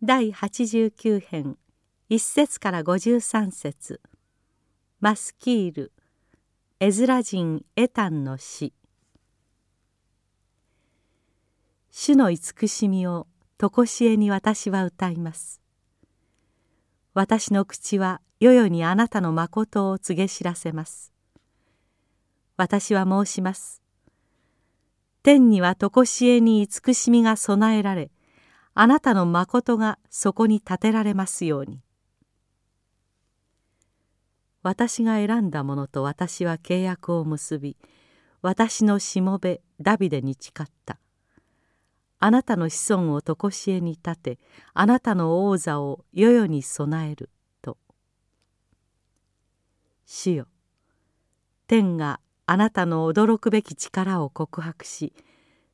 第89編1節から53節。マスキールエズラ人エタンの詩主の慈しみを常しえに私は歌います。私の口は世々にあなたの誠を告げ知らせます。私は申します。天には常しえに慈しみが備えられあなたの誠がそこに立てられますように。私が選んだものと私は契約を結び私のしもべダビデに誓った。あなたの子孫を常しえに立てあなたの王座を世々に備えると。主よ天があなたの驚くべき力を告白し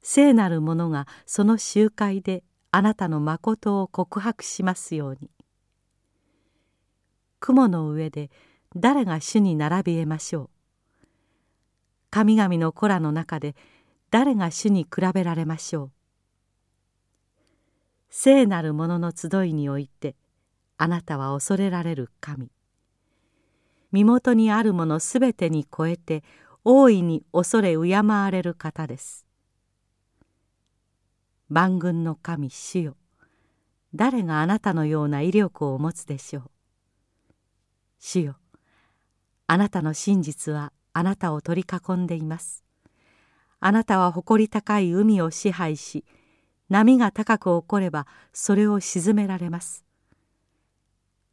聖なる者がその集会であなたの誠を告白しますように。雲の上で誰が主に並びえましょう。神々の子らの中で誰が主に比べられましょう。聖なる者の集いにおいてあなたは恐れられる神。身元にあるものすべてに超えて大いに恐れ敬われる方です。万軍の神主よ。誰があなたのような威力を持つでしょう。主よあなたの真実はあなたを取り囲んでいます。あなたは誇り高い海を支配し波が高く起こればそれを沈められます。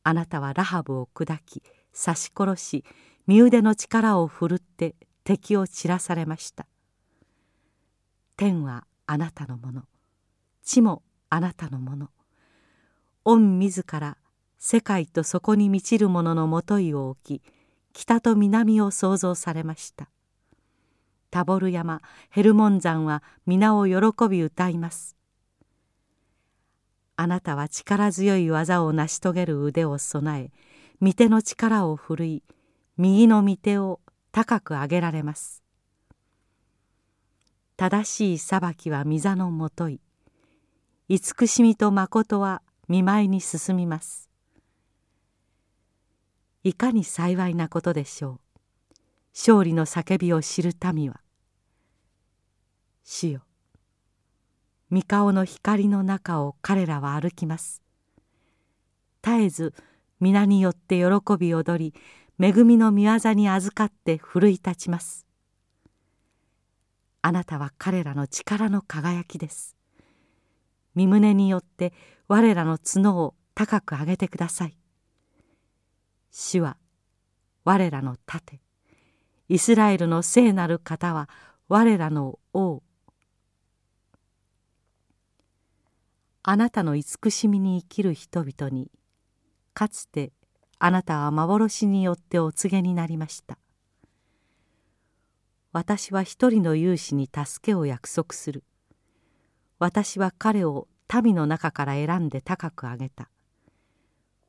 あなたはラハブを砕き刺し殺し身腕の力を振るって敵を散らされました。天はあなたのもの。地もあなたのもの。御自ら世界とそこに満ちるもののもといを置き北と南を創造されました。タボル山ヘルモン山は皆を喜び歌います。あなたは力強い技を成し遂げる腕を備え御手の力を振るい右の御手を高く上げられます。正しい裁きは御座のもとい。慈しみと誠は見舞いに進みます。いかに幸いなことでしょう。勝利の叫びを知る民は。主よ御顔の光の中を彼らは歩きます。絶えず皆によって喜び踊り恵みの御業に預かって奮い立ちます。あなたは彼らの力の輝きです。身胸によって我らの角を高く上げてください。主は我らの盾。イスラエルの聖なる方は我らの王。あなたの慈しみに生きる人々にかつてあなたは幻によってお告げになりました。私は一人の勇士に助けを約束する。私は彼を民の中から選んで高く上げた。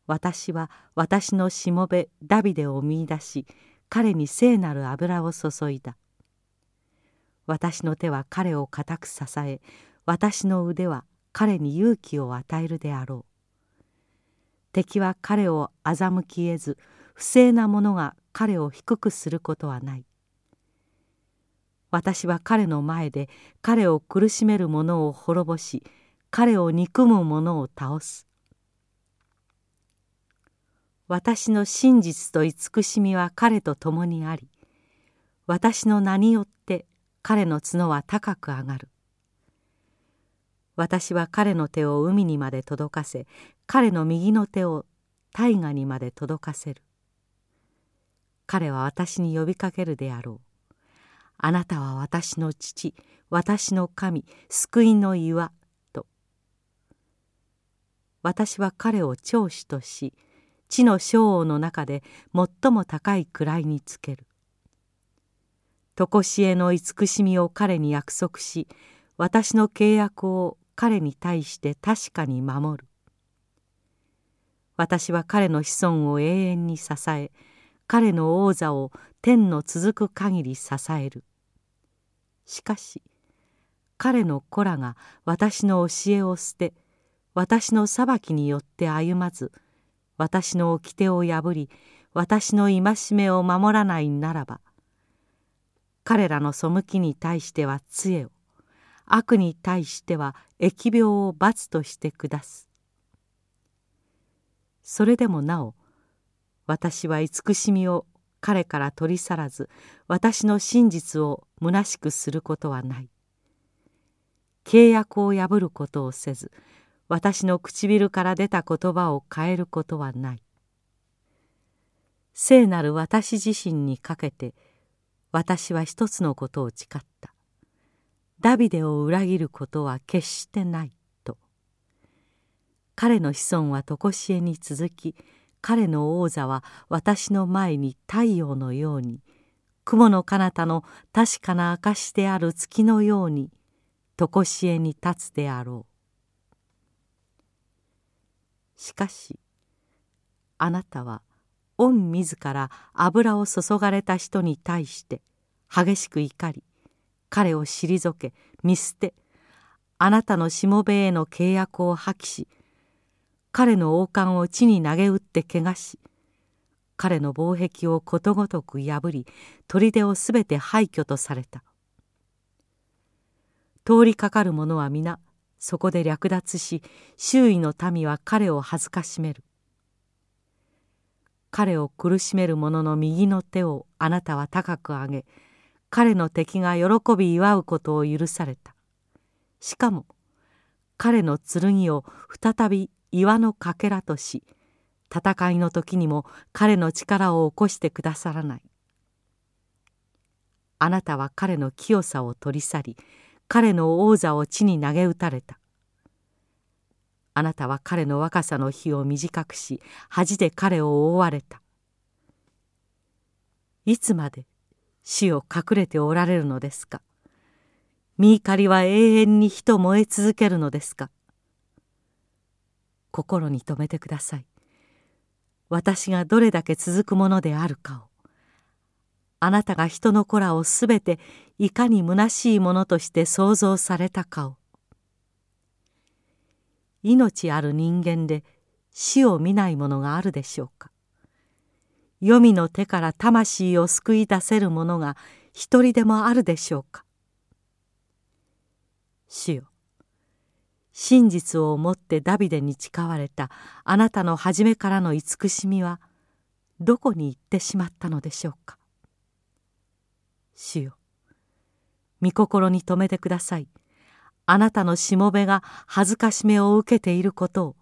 私は私のしもべダビデを見いだし彼に聖なる油を注いだ。私の手は彼を固く支え私の腕は彼に勇気を与えるであろう。敵は彼を欺き得ず不正な者が彼を低くすることはない。私は彼の前で彼を苦しめる者を滅ぼし彼を憎む者を倒す。私の真実と慈しみは彼と共にあり私の名によって彼の角は高く上がる。私は彼の手を海にまで届かせ彼の右の手を大河にまで届かせる。彼は私に呼びかけるであろう。あなたは私の父私の神救いの岩と。私は彼を長子とし地の将王の中で最も高い位につける。常しえの慈しみを彼に約束し私の契約を彼に対して確かに守る。私は彼の子孫を永遠に支え彼の王座を天の続く限り支える。しかし彼の子らが私の教えを捨て私の裁きによって歩まず私の掟を破り私の戒めを守らないならば彼らの背きに対しては杖を悪に対しては疫病を罰として下す。それでもなお私は慈しみを彼から取り去らず私の真実を虚しくすることはない。契約を破ることをせず私の唇から出た言葉を変えることはない。聖なる私自身にかけて私は一つのことを誓った。ダビデを裏切ることは決してないと。彼の子孫は常しえに続き彼の王座は私の前に太陽のように雲の彼方の確かな証である月のように常しえに立つであろう。しかしあなたは御自ら油を注がれた人に対して激しく怒り彼を退け見捨てあなたのしもべへの契約を破棄し彼の王冠を地に投げ打って汚し彼の防壁をことごとく破り砦をすべて廃墟とされた。通りかかる者は皆そこで略奪し周囲の民は彼を恥ずかしめる。彼を苦しめる者の右の手をあなたは高く上げ彼の敵が喜び祝うことを許された。しかも彼の剣を再び岩のかけらとし戦いの時にも彼の力を起こしてくださらない。あなたは彼の清さを取り去り彼の王座を地に投げ打たれた。あなたは彼の若さの日を短くし恥で彼を覆われた。いつまで死を隠れておられるのですか。身怒りは永遠に火と燃え続けるのですか。心に留めてください。私がどれだけ続くものであるかを。あなたが人の子らをすべていかに虚しいものとして創造されたかを。命ある人間で死を見ないものがあるでしょうか。黄泉の手から魂を救い出せるものが一人でもあるでしょうか。主よ真実をもってダビデに誓われたあなたの初めからの慈しみはどこに行ってしまったのでしょうか？主よ御心に留めてください。あなたのしもべが恥ずかしめを受けていることを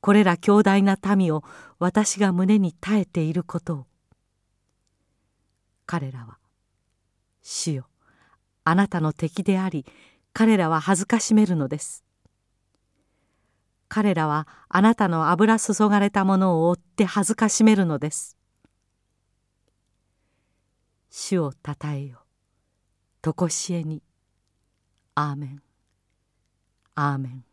これら強大な民を私が胸に耐えていることを。彼らは主よあなたの敵であり彼らは恥ずかしめるのです。彼らはあなたの油注がれたものを追って恥ずかしめるのです。主をたたえよ。とこしえに。アーメン。アーメン。